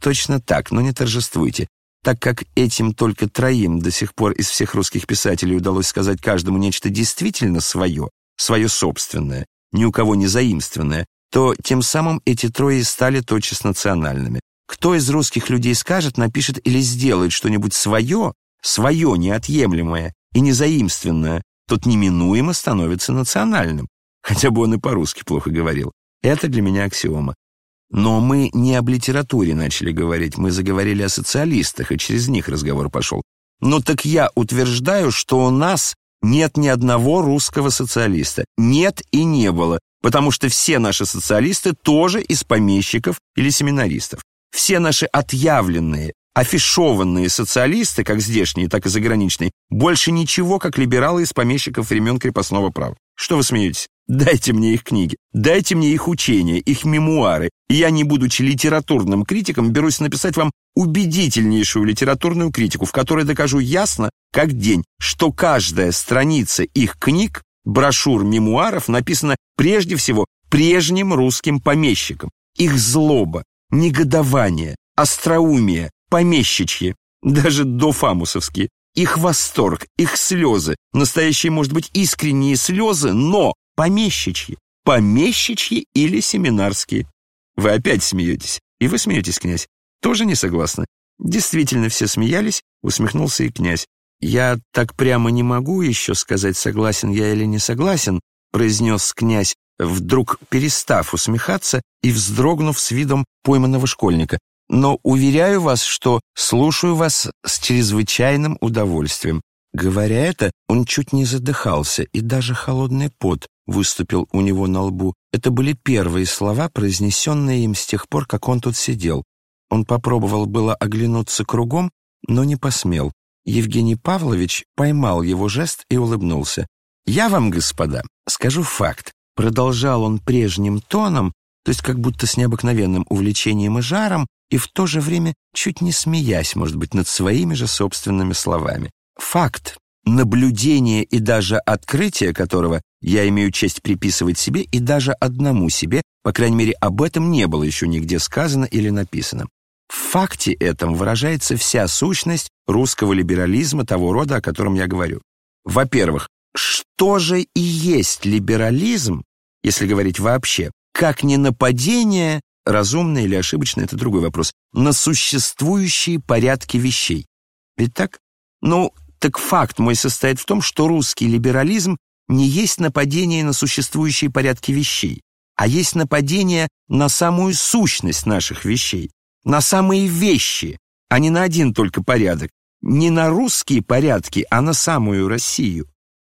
Точно так, но не торжествуйте. Так как этим только троим до сих пор из всех русских писателей удалось сказать каждому нечто действительно свое, свое собственное, ни у кого не заимственное, то тем самым эти трое стали тотчас национальными. Кто из русских людей скажет, напишет или сделает что-нибудь свое, свое неотъемлемое и незаимственное, тот неминуемо становится национальным, хотя бы он и по-русски плохо говорил. Это для меня аксиома. Но мы не об литературе начали говорить, мы заговорили о социалистах, и через них разговор пошел. Ну так я утверждаю, что у нас нет ни одного русского социалиста. Нет и не было, потому что все наши социалисты тоже из помещиков или семинаристов. Все наши отъявленные, афишованные социалисты, как здешние, так и заграничные, больше ничего, как либералы из помещиков времен крепостного права. Что вы смеетесь? Дайте мне их книги, дайте мне их учения, их мемуары. И я, не будучи литературным критиком, берусь написать вам убедительнейшую литературную критику, в которой докажу ясно, как день, что каждая страница их книг, брошюр, мемуаров написана прежде всего прежним русским помещикам. Их злоба, негодование, остроумие, помещичье, даже дофамусовские, их восторг, их слезы, настоящие, может быть, искренние слезы, но помещичьи, помещичьи или семинарские. Вы опять смеетесь. И вы смеетесь, князь. Тоже не согласны? Действительно, все смеялись, усмехнулся и князь. «Я так прямо не могу еще сказать, согласен я или не согласен», произнес князь, вдруг перестав усмехаться и вздрогнув с видом пойманного школьника. «Но уверяю вас, что слушаю вас с чрезвычайным удовольствием». Говоря это, он чуть не задыхался, и даже холодный пот выступил у него на лбу. Это были первые слова, произнесенные им с тех пор, как он тут сидел. Он попробовал было оглянуться кругом, но не посмел. Евгений Павлович поймал его жест и улыбнулся. «Я вам, господа, скажу факт. Продолжал он прежним тоном, то есть как будто с необыкновенным увлечением и жаром, и в то же время чуть не смеясь, может быть, над своими же собственными словами. Факт, наблюдение и даже открытие которого я имею честь приписывать себе и даже одному себе, по крайней мере, об этом не было еще нигде сказано или написано. В факте этом выражается вся сущность русского либерализма того рода, о котором я говорю. Во-первых, что же и есть либерализм, если говорить вообще, как не нападение, разумное или ошибочное, это другой вопрос, на существующие порядки вещей. Ведь так? Ну, так факт мой состоит в том, что русский либерализм не есть нападение на существующие порядки вещей, а есть нападение на самую сущность наших вещей, на самые вещи, а не на один только порядок, не на русские порядки, а на самую Россию.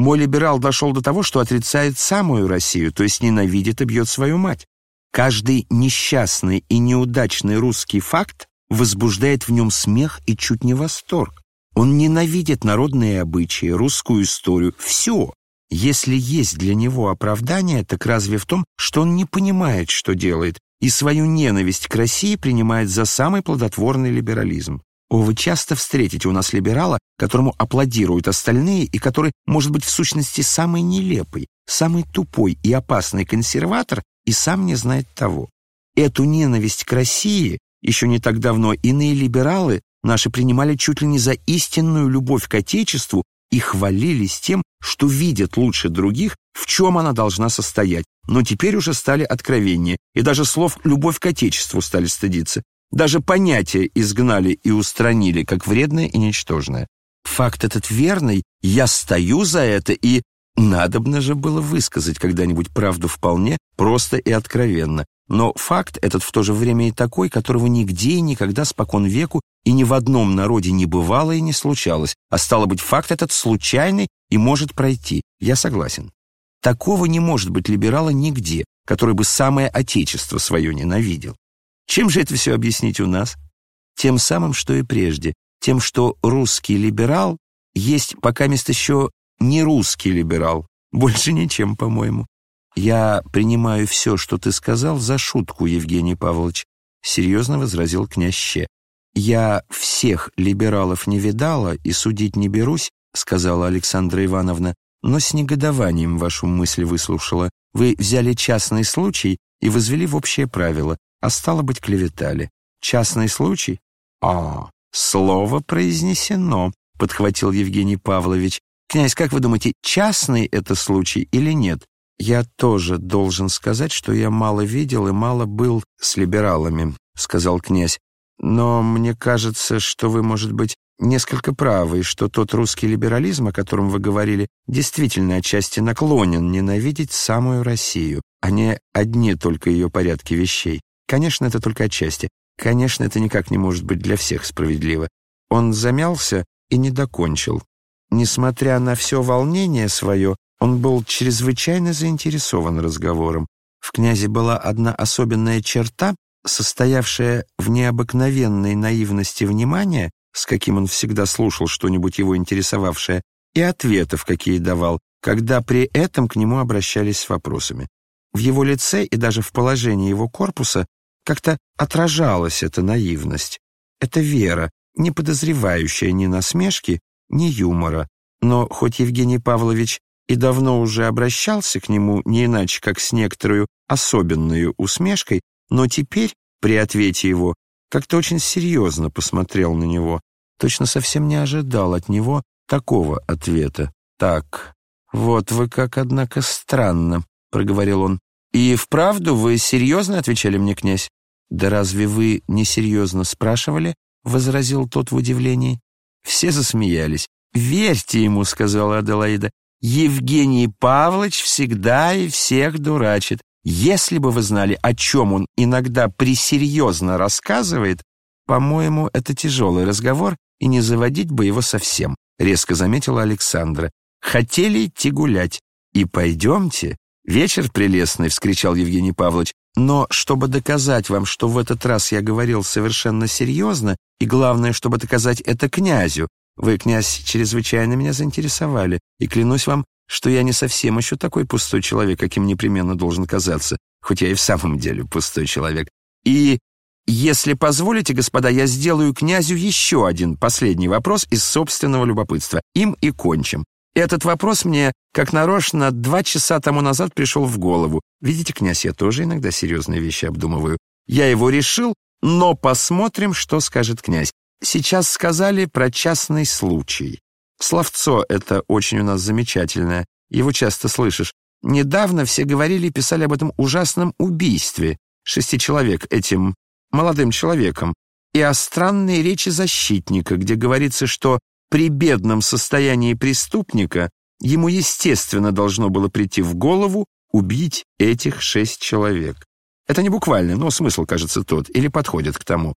Мой либерал дошел до того, что отрицает самую Россию, то есть ненавидит и бьет свою мать. Каждый несчастный и неудачный русский факт возбуждает в нем смех и чуть не восторг. Он ненавидит народные обычаи, русскую историю, все. Если есть для него оправдание, так разве в том, что он не понимает, что делает, и свою ненависть к России принимает за самый плодотворный либерализм. Вы часто встретите у нас либерала, которому аплодируют остальные и который, может быть, в сущности самый нелепый, самый тупой и опасный консерватор и сам не знает того. Эту ненависть к России еще не так давно иные либералы наши принимали чуть ли не за истинную любовь к Отечеству и хвалились тем, что видят лучше других, в чем она должна состоять. Но теперь уже стали откровения, и даже слов «любовь к Отечеству» стали стыдиться. Даже понятие изгнали и устранили, как вредное и ничтожное. Факт этот верный, я стою за это, и надобно же было высказать когда-нибудь правду вполне просто и откровенно. Но факт этот в то же время и такой, которого нигде и никогда спокон веку и ни в одном народе не бывало и не случалось, а стало быть, факт этот случайный и может пройти. Я согласен. Такого не может быть либерала нигде, который бы самое отечество свое ненавидел. Чем же это все объяснить у нас? Тем самым, что и прежде. Тем, что русский либерал есть пока мест еще не русский либерал. Больше ничем, по-моему. Я принимаю все, что ты сказал, за шутку, Евгений Павлович, серьезно возразил князь Ще. Я всех либералов не видала и судить не берусь, сказала Александра Ивановна, но с негодованием вашу мысль выслушала. Вы взяли частный случай и возвели в общее правило а стало быть, клеветали. частный случай? А, слово произнесено, подхватил Евгений Павлович. Князь, как вы думаете, частный это случай или нет? Я тоже должен сказать, что я мало видел и мало был с либералами, сказал князь. Но мне кажется, что вы, может быть, несколько правы, и что тот русский либерализм, о котором вы говорили, действительно отчасти наклонен ненавидеть самую Россию, а не одни только ее порядки вещей. Конечно, это только отчасти. Конечно, это никак не может быть для всех справедливо. Он замялся и не докончил. Несмотря на все волнение свое, он был чрезвычайно заинтересован разговором. В князе была одна особенная черта, состоявшая в необыкновенной наивности внимания, с каким он всегда слушал что-нибудь его интересовавшее, и ответов, какие давал, когда при этом к нему обращались с вопросами. В его лице и даже в положении его корпуса как-то отражалась эта наивность, эта вера, не подозревающая ни насмешки, ни юмора. Но хоть Евгений Павлович и давно уже обращался к нему не иначе, как с некоторой особенной усмешкой, но теперь, при ответе его, как-то очень серьезно посмотрел на него, точно совсем не ожидал от него такого ответа. «Так, вот вы как, однако, странно», — проговорил он. «И вправду вы серьезно отвечали мне, князь?» «Да разве вы несерьезно спрашивали?» — возразил тот в удивлении. Все засмеялись. «Верьте ему», — сказала Аделаида. «Евгений Павлович всегда и всех дурачит. Если бы вы знали, о чем он иногда пресерьезно рассказывает, по-моему, это тяжелый разговор, и не заводить бы его совсем», — резко заметила Александра. «Хотели идти гулять. И пойдемте». «Вечер прелестный», — вскричал Евгений Павлович. «Но чтобы доказать вам, что в этот раз я говорил совершенно серьезно, и главное, чтобы доказать это князю, вы, князь, чрезвычайно меня заинтересовали, и клянусь вам, что я не совсем еще такой пустой человек, каким непременно должен казаться, хоть я и в самом деле пустой человек. И, если позволите, господа, я сделаю князю еще один последний вопрос из собственного любопытства. Им и кончим. Этот вопрос мне, как нарочно, два часа тому назад пришел в голову. Видите, князь, я тоже иногда серьезные вещи обдумываю. Я его решил, но посмотрим, что скажет князь. Сейчас сказали про частный случай. Словцо это очень у нас замечательное, его часто слышишь. Недавно все говорили и писали об этом ужасном убийстве шести человек этим молодым человеком и о странной речи защитника, где говорится, что при бедном состоянии преступника ему естественно должно было прийти в голову убить этих шесть человек. Это не буквально, но смысл, кажется, тот, или подходит к тому.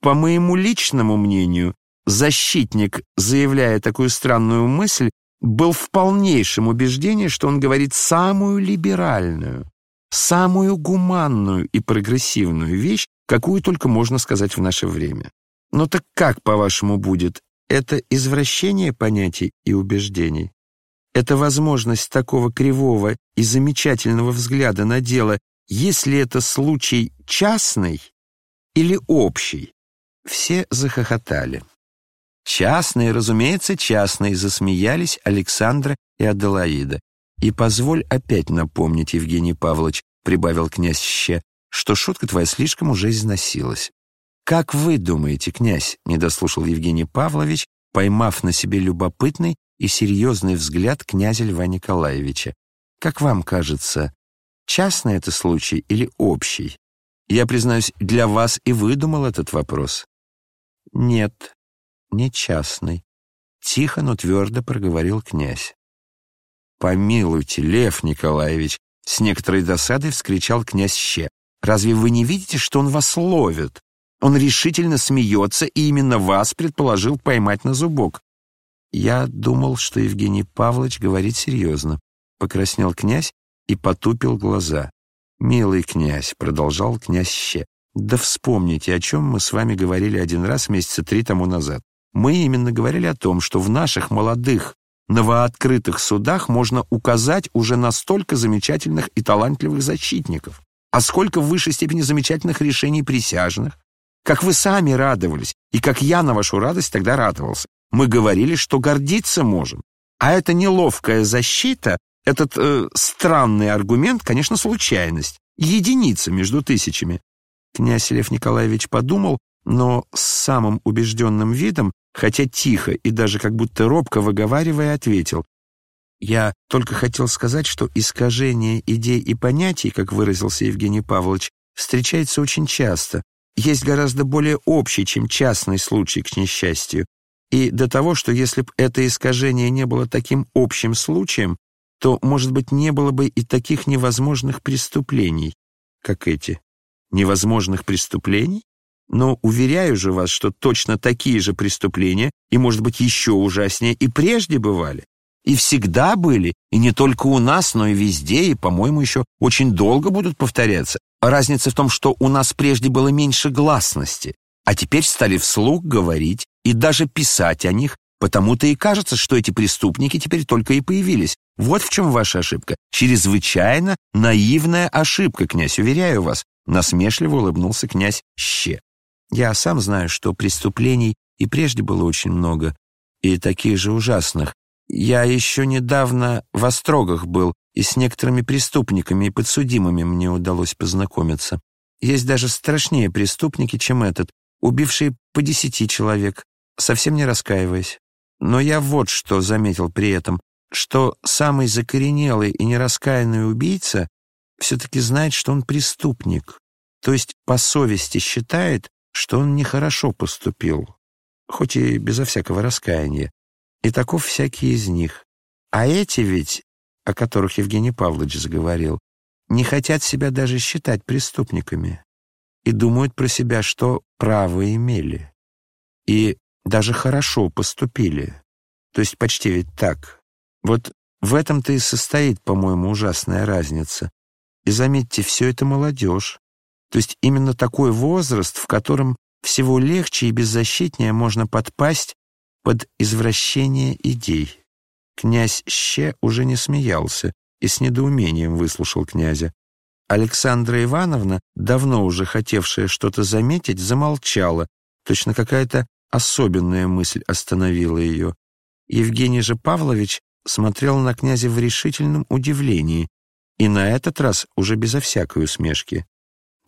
По моему личному мнению, защитник, заявляя такую странную мысль, был в полнейшем убеждении, что он говорит самую либеральную, самую гуманную и прогрессивную вещь, какую только можно сказать в наше время. Но так как, по-вашему, будет? Это извращение понятий и убеждений? Это возможность такого кривого и замечательного взгляда на дело, если это случай частный или общий? Все захохотали. Частные, разумеется, частные, засмеялись Александра и Аделаида. И позволь опять напомнить, Евгений Павлович, прибавил князь Ще, что шутка твоя слишком уже износилась. Как вы думаете, князь, не дослушал Евгений Павлович, поймав на себе любопытный и серьезный взгляд князя Льва Николаевича. Как вам кажется, частный это случай или общий? Я, признаюсь, для вас и выдумал этот вопрос. Нет, не частный. Тихо, но твердо проговорил князь. «Помилуйте, Лев Николаевич!» С некоторой досадой вскричал князь Ще. «Разве вы не видите, что он вас ловит? Он решительно смеется и именно вас предположил поймать на зубок». Я думал, что Евгений Павлович говорит серьезно. Покраснел князь и потупил глаза. «Милый князь», — продолжал князь Ще, «да вспомните, о чем мы с вами говорили один раз месяца три тому назад. Мы именно говорили о том, что в наших молодых, новооткрытых судах можно указать уже на столько замечательных и талантливых защитников, а сколько в высшей степени замечательных решений присяжных. Как вы сами радовались, и как я на вашу радость тогда радовался. Мы говорили, что гордиться можем. А эта неловкая защита, этот э, странный аргумент, конечно, случайность, единица между тысячами. Князь Лев Николаевич подумал, но с самым убежденным видом, хотя тихо и даже как будто робко выговаривая, ответил. «Я только хотел сказать, что искажение идей и понятий, как выразился Евгений Павлович, встречается очень часто, есть гораздо более общий, чем частный случай, к несчастью. И до того, что если бы это искажение не было таким общим случаем, то, может быть, не было бы и таких невозможных преступлений, как эти. Невозможных преступлений? Но уверяю же вас, что точно такие же преступления, и, может быть, еще ужаснее, и прежде бывали. И всегда были, и не только у нас, но и везде, и, по-моему, еще очень долго будут повторяться. Разница в том, что у нас прежде было меньше гласности, а теперь стали вслух говорить и даже писать о них, потому-то и кажется, что эти преступники теперь только и появились. Вот в чем ваша ошибка. Чрезвычайно наивная ошибка, князь, уверяю вас. Насмешливо улыбнулся князь Ще. Я сам знаю, что преступлений и прежде было очень много, и таких же ужасных. Я еще недавно в Острогах был, и с некоторыми преступниками и подсудимыми мне удалось познакомиться. Есть даже страшнее преступники, чем этот, убившие по десяти человек, совсем не раскаиваясь. Но я вот что заметил при этом, что самый закоренелый и нераскаянный убийца все-таки знает, что он преступник, то есть по совести считает, что он нехорошо поступил, хоть и безо всякого раскаяния. И таков всякий из них. А эти ведь, о которых Евгений Павлович заговорил, не хотят себя даже считать преступниками и думают про себя, что право имели. И даже хорошо поступили. То есть почти ведь так. Вот в этом-то и состоит, по-моему, ужасная разница. И заметьте, все это молодежь. То есть именно такой возраст, в котором всего легче и беззащитнее можно подпасть под извращение идей. Князь Ще уже не смеялся и с недоумением выслушал князя. Александра Ивановна, давно уже хотевшая что-то заметить, замолчала. Точно какая-то особенная мысль остановила ее. Евгений же Павлович смотрел на князя в решительном удивлении и на этот раз уже безо всякой усмешки.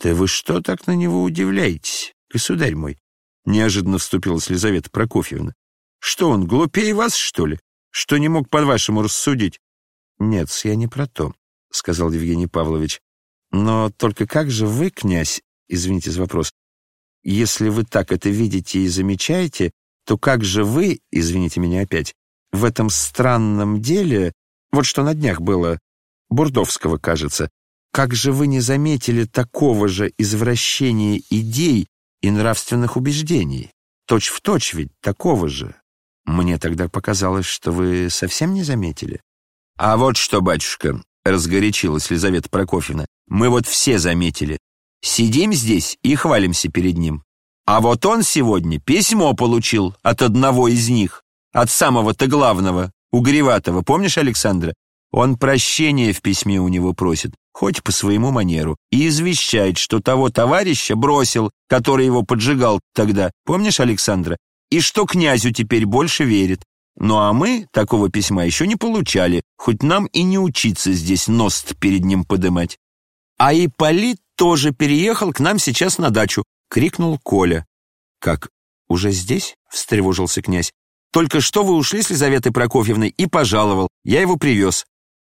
«Да вы что так на него удивляетесь, государь мой?» Неожиданно вступилась Лизавета Прокофьевна. Что он, глупее вас, что ли? Что не мог, по-вашему, рассудить? Нет, я не про то, — сказал Евгений Павлович. Но только как же вы, князь, извините за вопрос, если вы так это видите и замечаете, то как же вы, извините меня опять, в этом странном деле, вот что на днях было, Бурдовского, кажется, как же вы не заметили такого же извращения идей и нравственных убеждений? Точь в точь ведь такого же. Мне тогда показалось, что вы совсем не заметили. А вот что, батюшка, разгорячилась Лизавета Прокофьевна, мы вот все заметили. Сидим здесь и хвалимся перед ним. А вот он сегодня письмо получил от одного из них, от самого-то главного, Угреватого, помнишь, Александра? Он прощения в письме у него просит, хоть по своему манеру, и извещает, что того товарища бросил, который его поджигал тогда, помнишь, Александра? И что князю теперь больше верит. Ну а мы такого письма еще не получали, хоть нам и не учиться здесь нос перед ним подымать. А Ипполит тоже переехал к нам сейчас на дачу, крикнул Коля. Как, уже здесь? встревожился князь. Только что вы ушли с Лизаветой Прокофьевной и пожаловал, я его привез.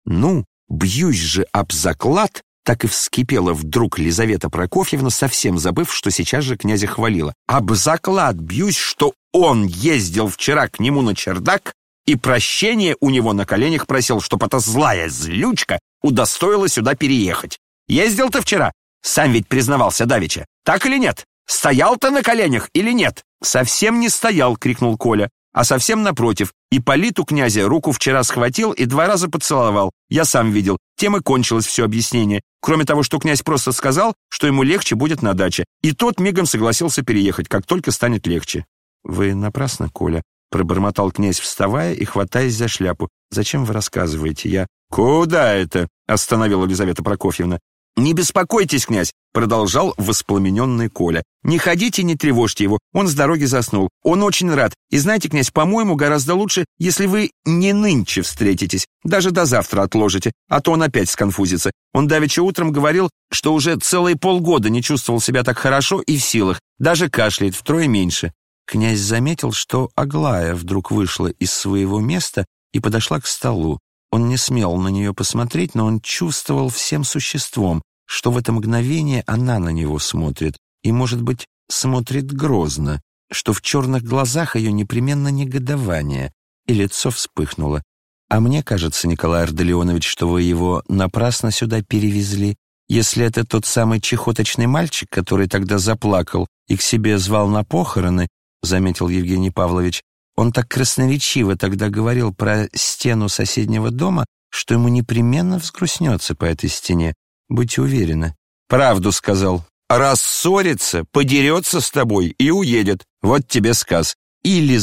Ну, бьюсь же об заклад, так и вскипела вдруг Лизавета Прокофьевна, совсем забыв, что сейчас же князя хвалила. «Об заклад бьюсь, что он ездил вчера к нему на чердак и прощение у него на коленях просил, чтоб эта злая злючка удостоила сюда переехать. Ездил ты вчера? Сам ведь признавался Давича. Так или нет? Стоял ты на коленях или нет?» «Совсем не стоял!» — крикнул Коля а совсем напротив. и политу князя руку вчера схватил и два раза поцеловал. Я сам видел. Тем и кончилось все объяснение. Кроме того, что князь просто сказал, что ему легче будет на даче. И тот мигом согласился переехать, как только станет легче. «Вы напрасно, Коля», — пробормотал князь, вставая и хватаясь за шляпу. «Зачем вы рассказываете? Я...» «Куда это?» — остановила Елизавета Прокофьевна. «Не беспокойтесь, князь!» — продолжал воспламененный Коля. «Не ходите, не тревожьте его, он с дороги заснул. Он очень рад. И знаете, князь, по-моему, гораздо лучше, если вы не нынче встретитесь, даже до завтра отложите, а то он опять сконфузится. Он давеча утром говорил, что уже целые полгода не чувствовал себя так хорошо и в силах, даже кашляет втрое меньше». Князь заметил, что Аглая вдруг вышла из своего места и подошла к столу. Он не смел на нее посмотреть, но он чувствовал всем существом, что в это мгновение она на него смотрит, и, может быть, смотрит грозно, что в черных глазах ее непременно негодование, и лицо вспыхнуло. «А мне кажется, Николай Ардалионович, что вы его напрасно сюда перевезли. Если это тот самый чехоточный мальчик, который тогда заплакал и к себе звал на похороны, заметил Евгений Павлович, он так красноречиво тогда говорил про стену соседнего дома, что ему непременно взгрустнется по этой стене. Будьте уверены. Правду сказал. Рассорится, подерется с тобой и уедет. Вот тебе сказ. И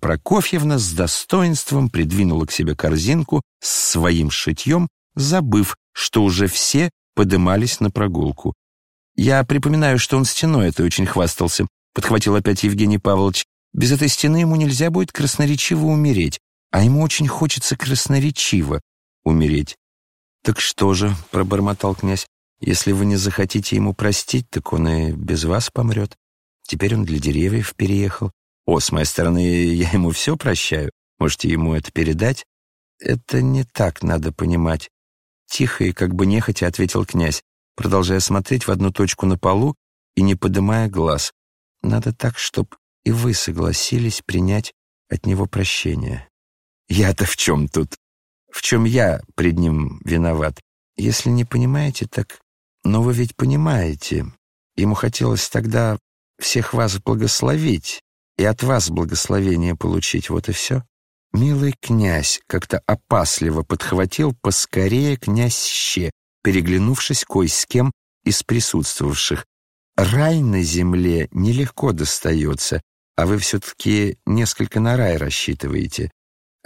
Прокофьевна с достоинством придвинула к себе корзинку с своим шитьем, забыв, что уже все подымались на прогулку. «Я припоминаю, что он стеной это очень хвастался», — подхватил опять Евгений Павлович. Без этой стены ему нельзя будет красноречиво умереть, а ему очень хочется красноречиво умереть. «Так что же», — пробормотал князь, «если вы не захотите ему простить, так он и без вас помрет. Теперь он для деревьев переехал. О, с моей стороны, я ему все прощаю. Можете ему это передать?» «Это не так надо понимать». Тихо и как бы нехотя ответил князь, продолжая смотреть в одну точку на полу и не подымая глаз. «Надо так, чтоб и вы согласились принять от него прощение. Я-то в чем тут? В чем я пред ним виноват? Если не понимаете, так... Но вы ведь понимаете. Ему хотелось тогда всех вас благословить и от вас благословение получить, вот и все. Милый князь как-то опасливо подхватил поскорее князь Ще, переглянувшись кой с кем из присутствовавших. Рай на земле нелегко достается, а вы все-таки несколько на рай рассчитываете.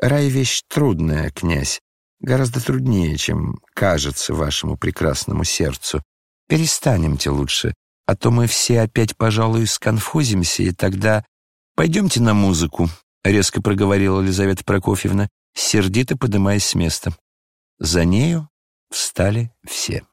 Рай — вещь трудная, князь, гораздо труднее, чем кажется вашему прекрасному сердцу. Перестанемте лучше, а то мы все опять, пожалуй, сконфузимся, и тогда... Пойдемте на музыку, — резко проговорила Елизавета Прокофьевна, сердито подымаясь с места. За нею встали все.